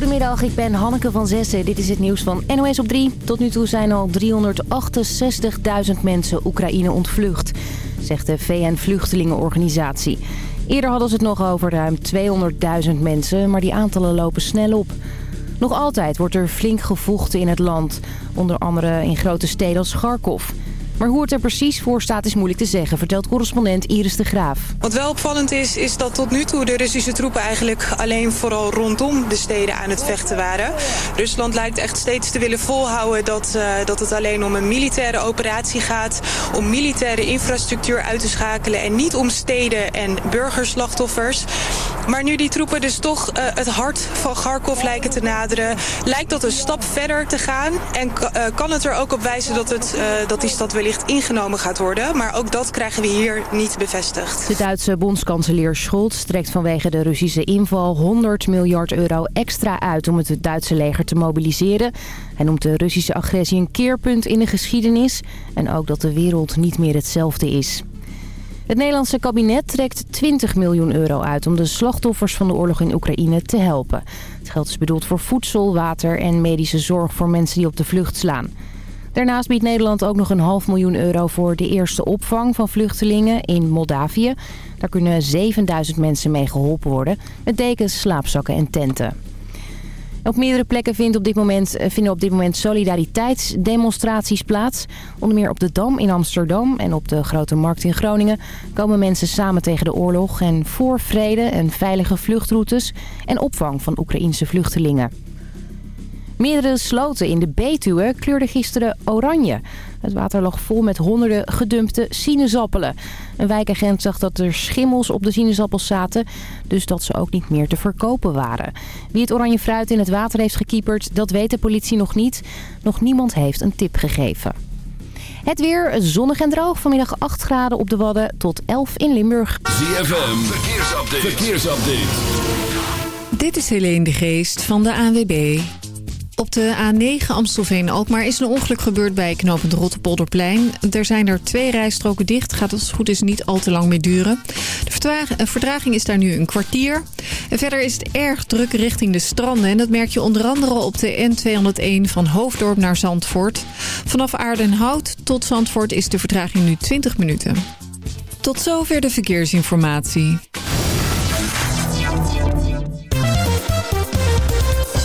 Goedemiddag, ik ben Hanneke van Zessen. Dit is het nieuws van NOS op 3. Tot nu toe zijn al 368.000 mensen Oekraïne ontvlucht, zegt de VN-vluchtelingenorganisatie. Eerder hadden ze het nog over ruim 200.000 mensen, maar die aantallen lopen snel op. Nog altijd wordt er flink gevochten in het land, onder andere in grote steden als Kharkov... Maar hoe het er precies voor staat is moeilijk te zeggen, vertelt correspondent Iris de Graaf. Wat wel opvallend is, is dat tot nu toe de Russische troepen eigenlijk alleen vooral rondom de steden aan het vechten waren. Rusland lijkt echt steeds te willen volhouden dat, uh, dat het alleen om een militaire operatie gaat, om militaire infrastructuur uit te schakelen en niet om steden en burgerslachtoffers. Maar nu die troepen dus toch uh, het hart van Kharkov lijken te naderen, lijkt dat een stap verder te gaan en uh, kan het er ook op wijzen dat, het, dat die stad wellicht ingenomen gaat worden. Maar ook dat krijgen we hier niet bevestigd. De Duitse bondskanselier Scholz trekt vanwege de Russische inval 100 miljard euro extra uit om het Duitse leger te mobiliseren. Hij noemt de Russische agressie een keerpunt in de geschiedenis en ook dat de wereld niet meer hetzelfde is. Het Nederlandse kabinet trekt 20 miljoen euro uit om de slachtoffers van de oorlog in Oekraïne te helpen. Het geld is bedoeld voor voedsel, water en medische zorg voor mensen die op de vlucht slaan. Daarnaast biedt Nederland ook nog een half miljoen euro voor de eerste opvang van vluchtelingen in Moldavië. Daar kunnen 7000 mensen mee geholpen worden met dekens, slaapzakken en tenten. Op meerdere plekken vindt op dit moment, eh, vinden op dit moment solidariteitsdemonstraties plaats. Onder meer op de Dam in Amsterdam en op de Grote Markt in Groningen... komen mensen samen tegen de oorlog en voor vrede en veilige vluchtroutes... en opvang van Oekraïnse vluchtelingen. Meerdere sloten in de Betuwe kleurden gisteren oranje. Het water lag vol met honderden gedumpte sinaasappelen. Een wijkagent zag dat er schimmels op de sinaasappels zaten... dus dat ze ook niet meer te verkopen waren. Wie het oranje fruit in het water heeft gekieperd, dat weet de politie nog niet. Nog niemand heeft een tip gegeven. Het weer zonnig en droog. Vanmiddag 8 graden op de Wadden tot 11 in Limburg. ZFM, verkeersupdate. verkeersupdate. Dit is Helene de Geest van de ANWB. Op de A9 Amstelveen-Alkmaar is een ongeluk gebeurd bij knooppunt Rotterpolderplein. Er zijn er twee rijstroken dicht. Gaat als het goed is niet al te lang meer duren. De eh, vertraging is daar nu een kwartier. Verder is het erg druk richting de stranden. En dat merk je onder andere op de N201 van Hoofddorp naar Zandvoort. Vanaf Aardenhout tot Zandvoort is de vertraging nu 20 minuten. Tot zover de verkeersinformatie.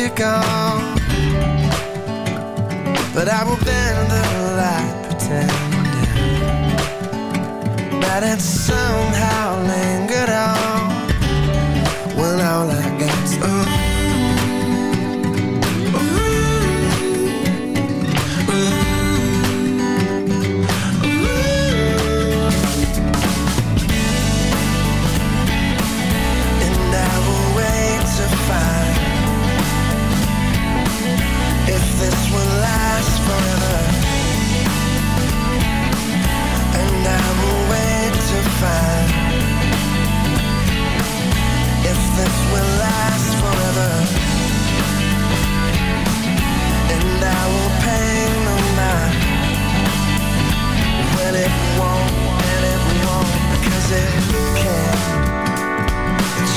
Will be gone. But I will bend the light pretending That it somehow lingered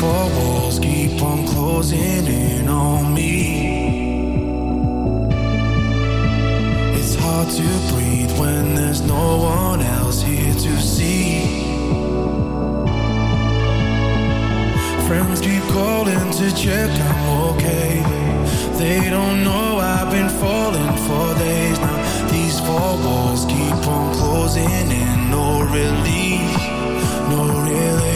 four walls keep on closing in on me. It's hard to breathe when there's no one else here to see. Friends keep calling to check I'm okay. They don't know I've been falling for days now. These four walls keep on closing in, no relief, no relief.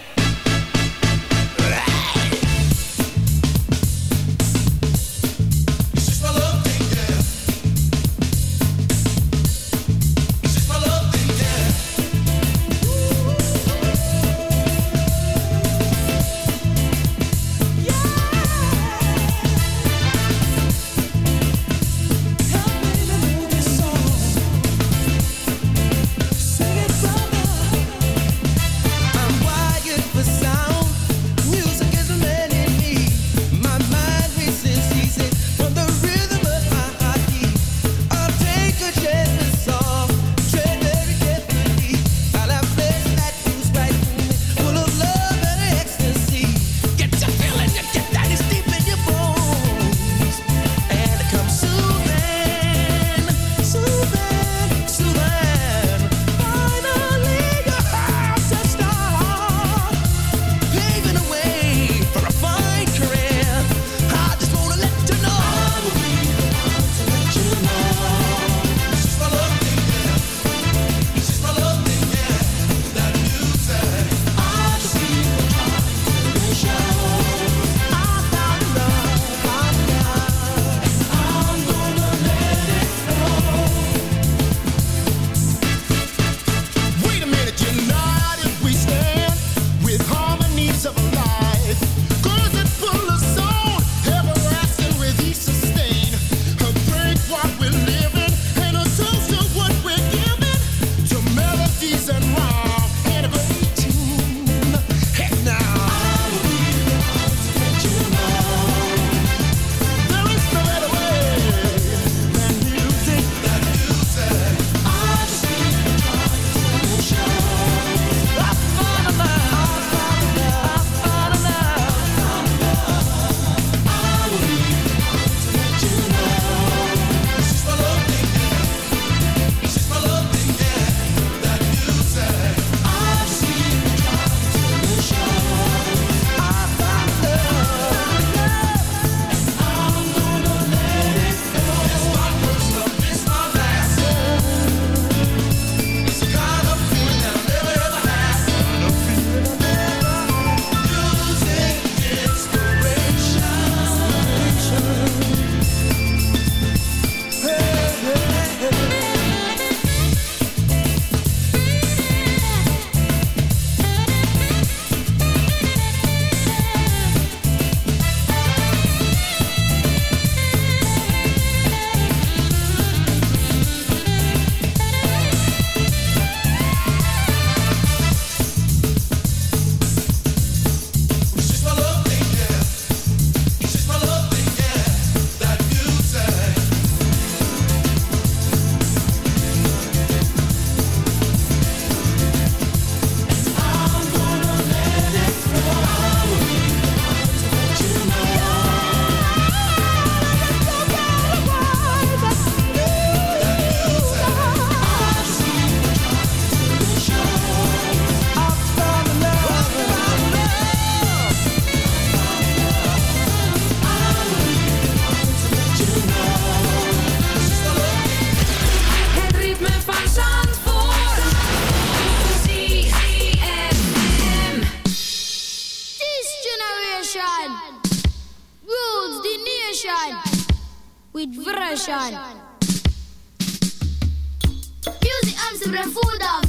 profundo.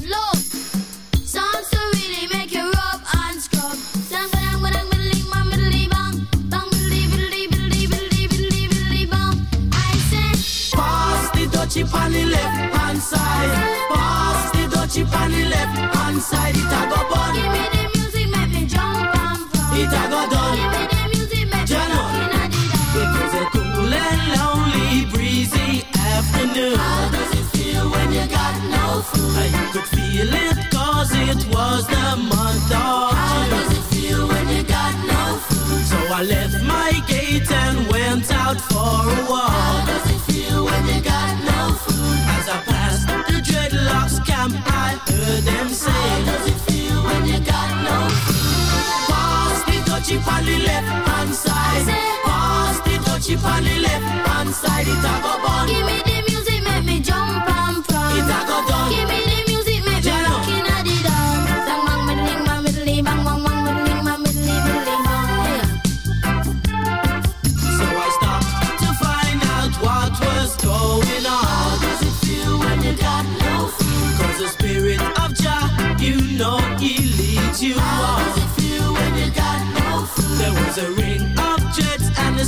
Could feel it cause it was the month of How June. does it feel when you got no food? So I left my gate and went out for a walk. How does it feel when you got no food? As I passed the dreadlocks camp, I heard them say. How does it feel when you got no food? Pass the dutchie on the left hand side. Pass the dutchie on the left hand side. It a go bun. Give me the music, make me jump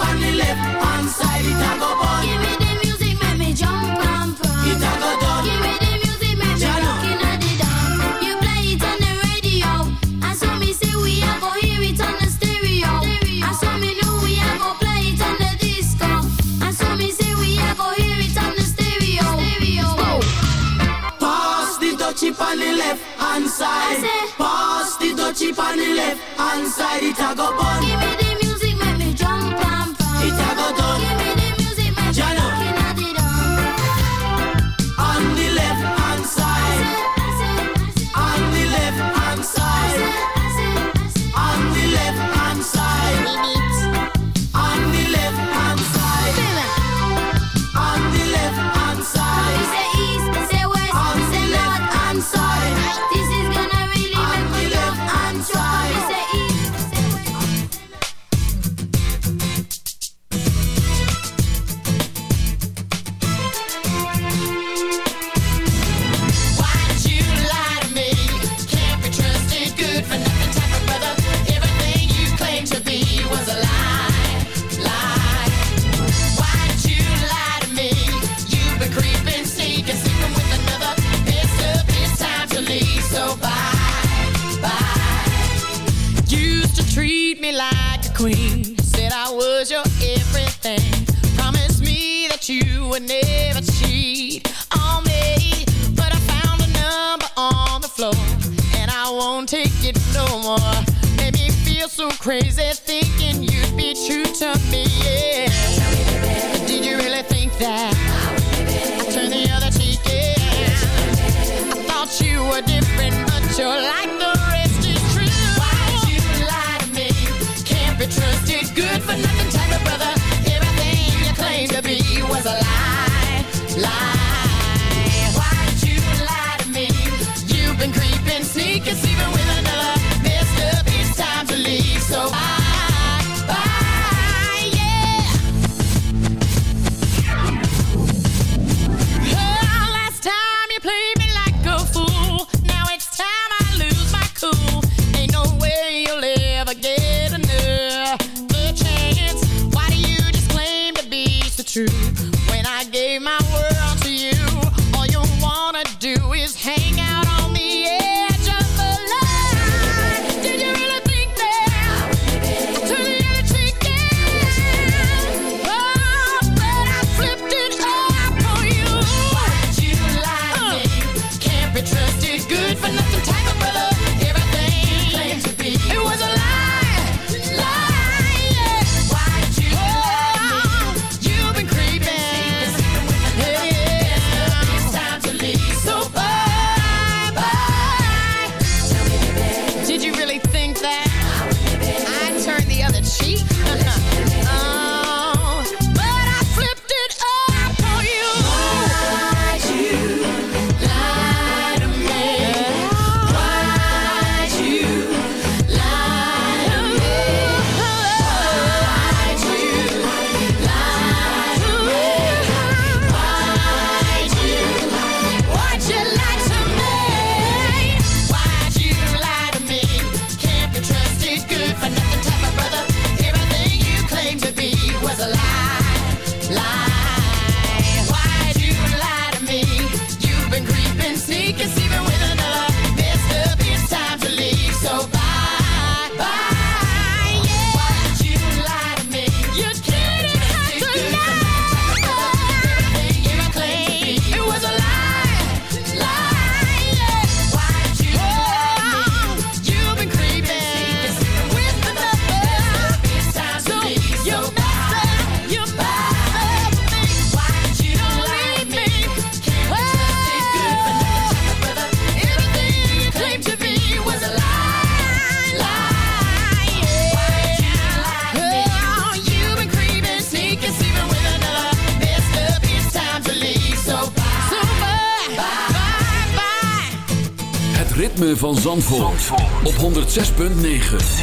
On the left hand side. It a go bun. give me the music, make me jump and prance. It a go done. Give me the music, make me Jano. rock the dance. You play it on the radio, and so me say we a go hear it on the stereo. And so me know we a go play it on the disco. And so me say we a go hear it on the stereo. Stereo. Pass the dutchie on the left hand side. Pass the dutchie on the left hand side. It a go bun. Give me the take it no more. Made me feel so crazy thinking you'd be true to me. Yeah. Did you really think that? I turned the other cheek, yeah. I thought you were different, but you're like the rest is true. Why'd you lie to me? Can't be trusted, good for nothing type of brother. Everything you claimed to be was a lie, lie. And sneak sneakers even with another 106.9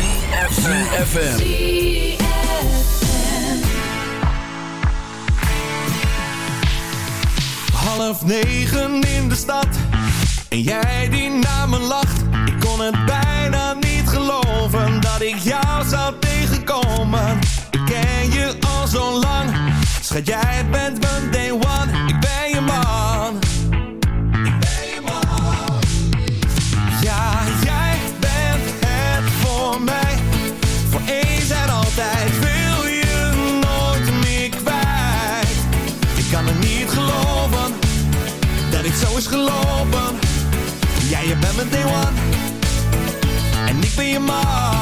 be mine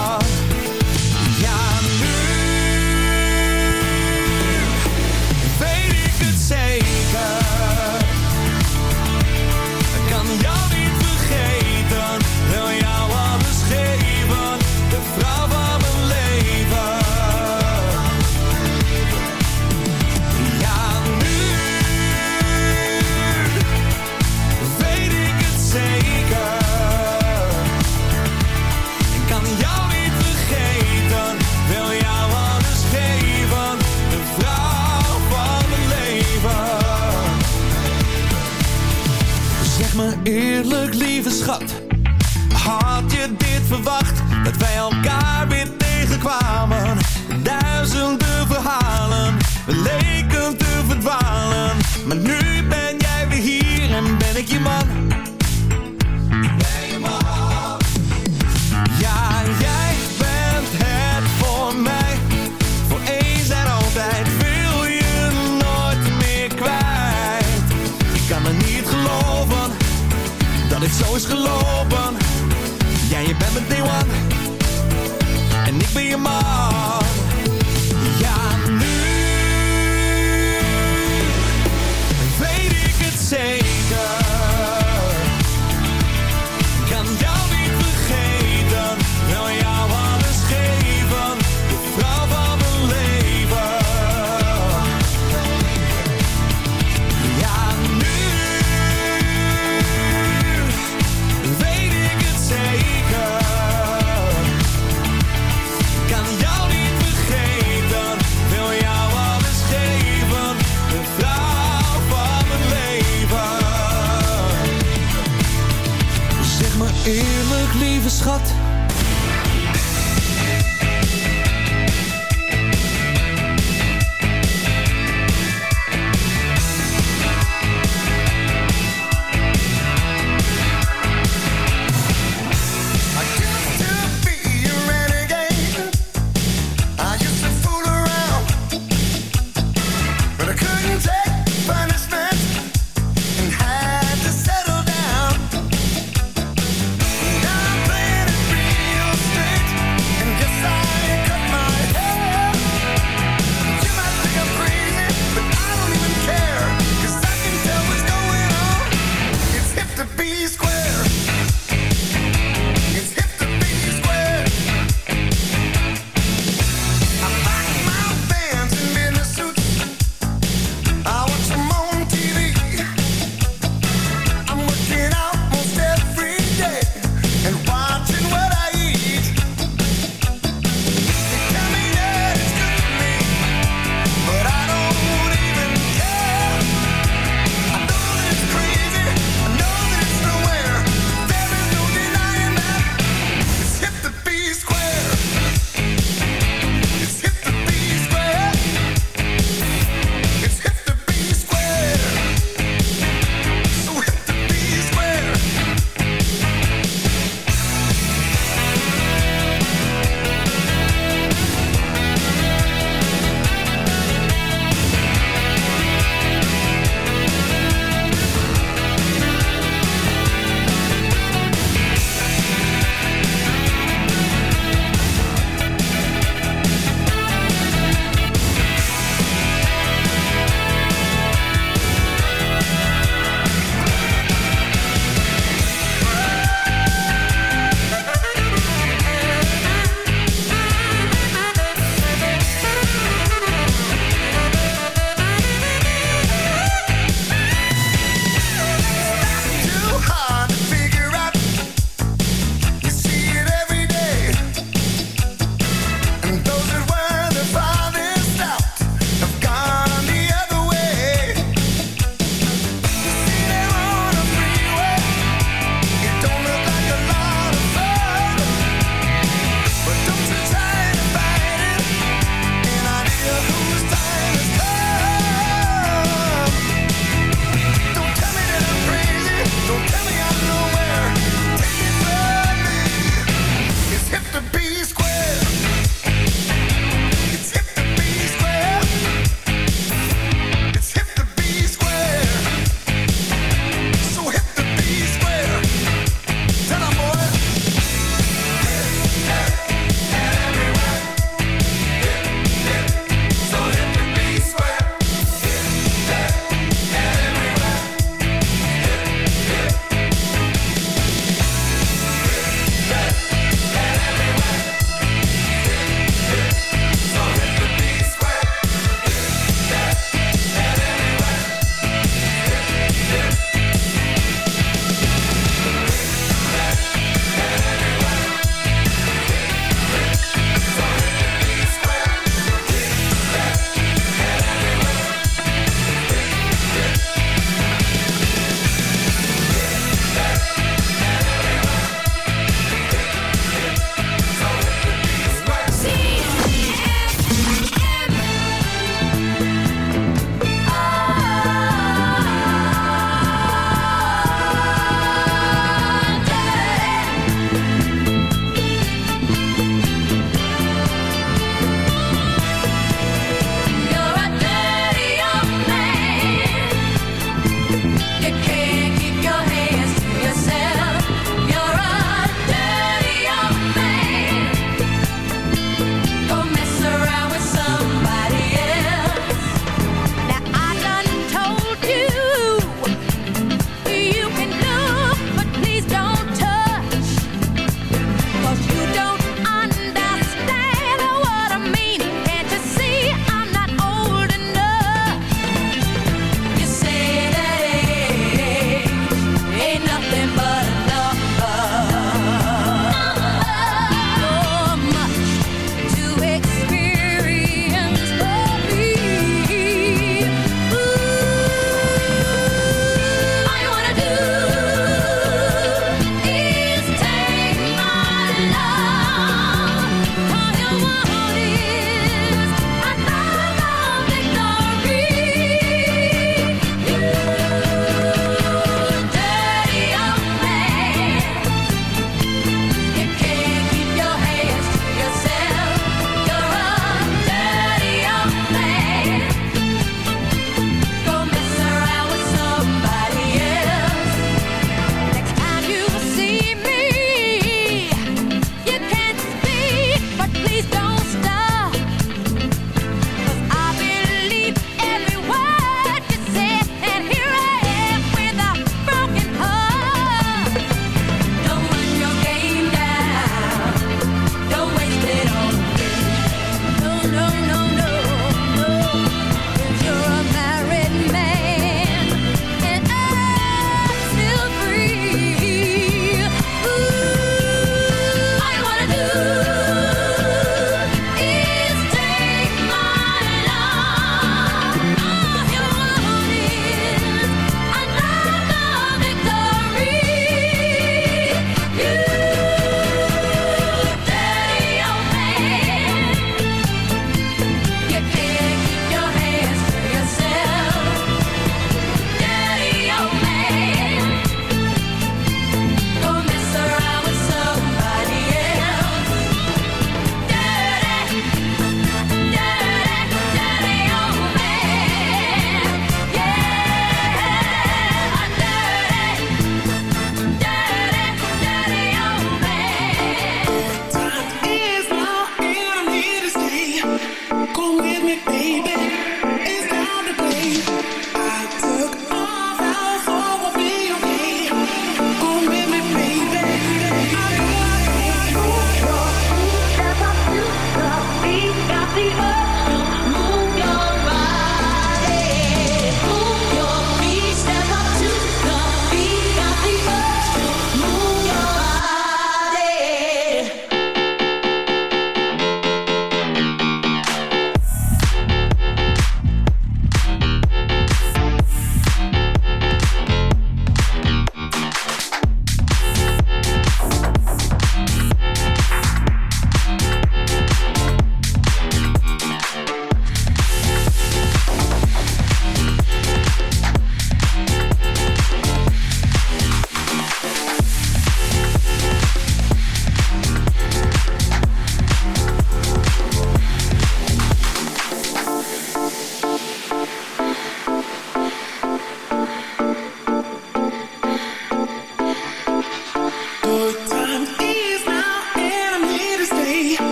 lieve schat.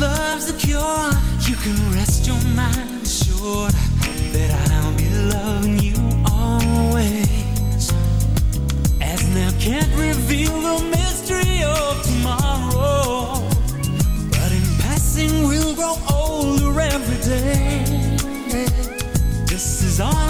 love's the cure, you can rest your mind assured that I'll be loving you always. As now can't reveal the mystery of tomorrow, but in passing we'll grow older every day. This is all.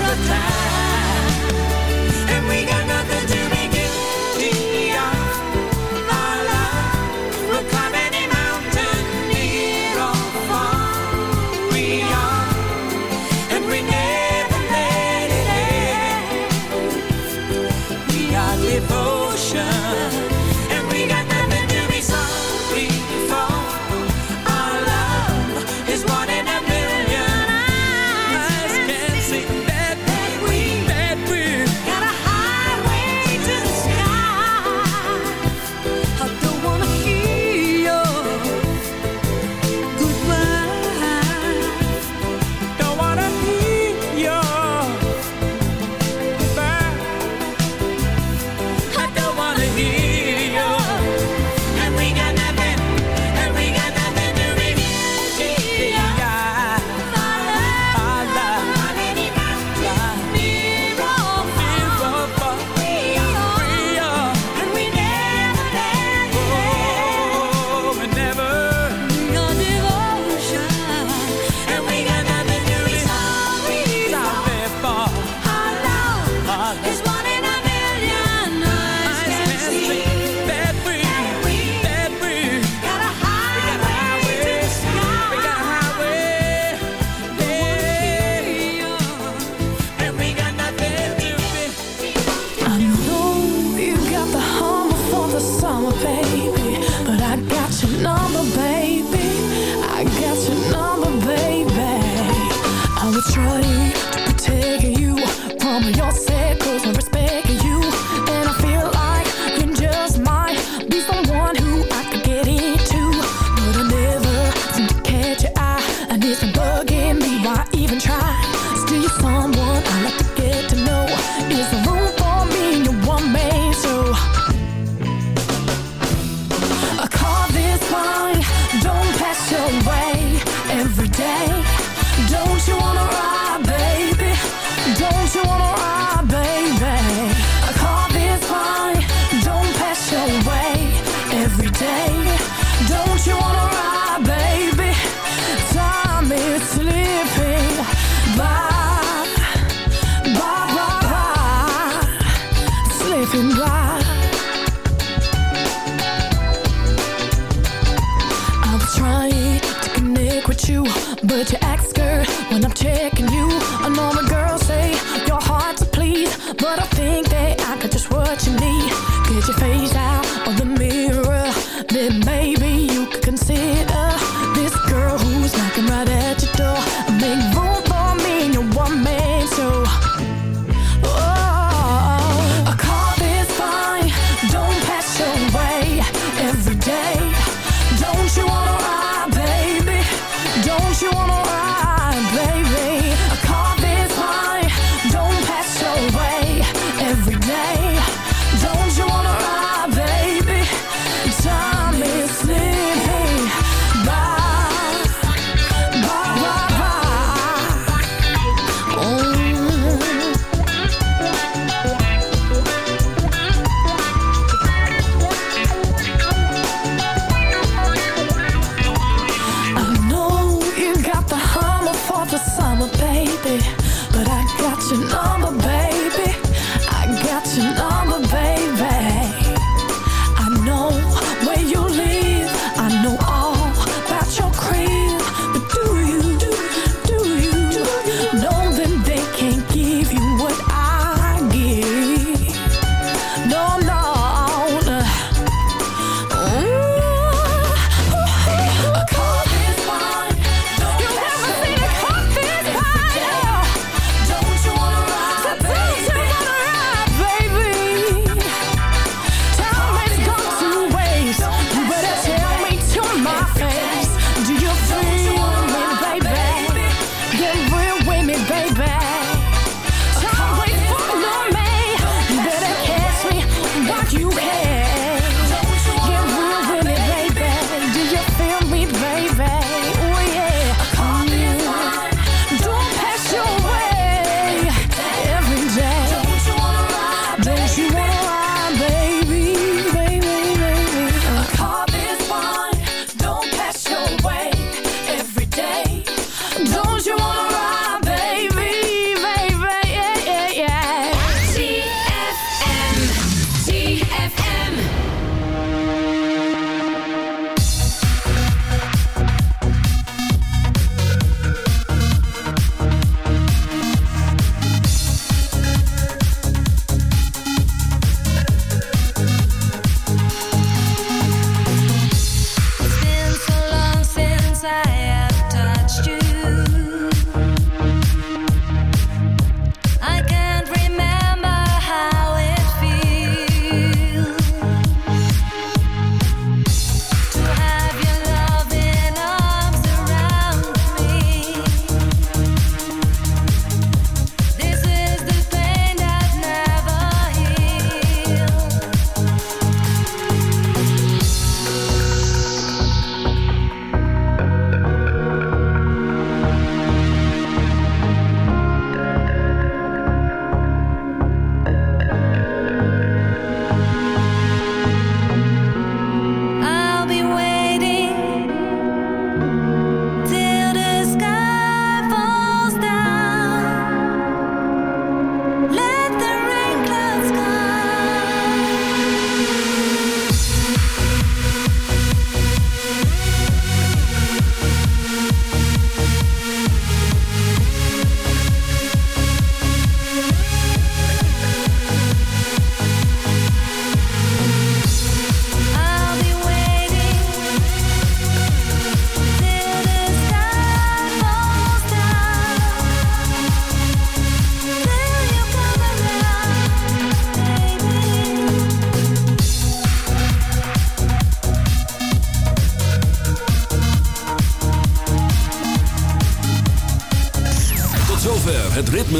baby, but I got your number, baby.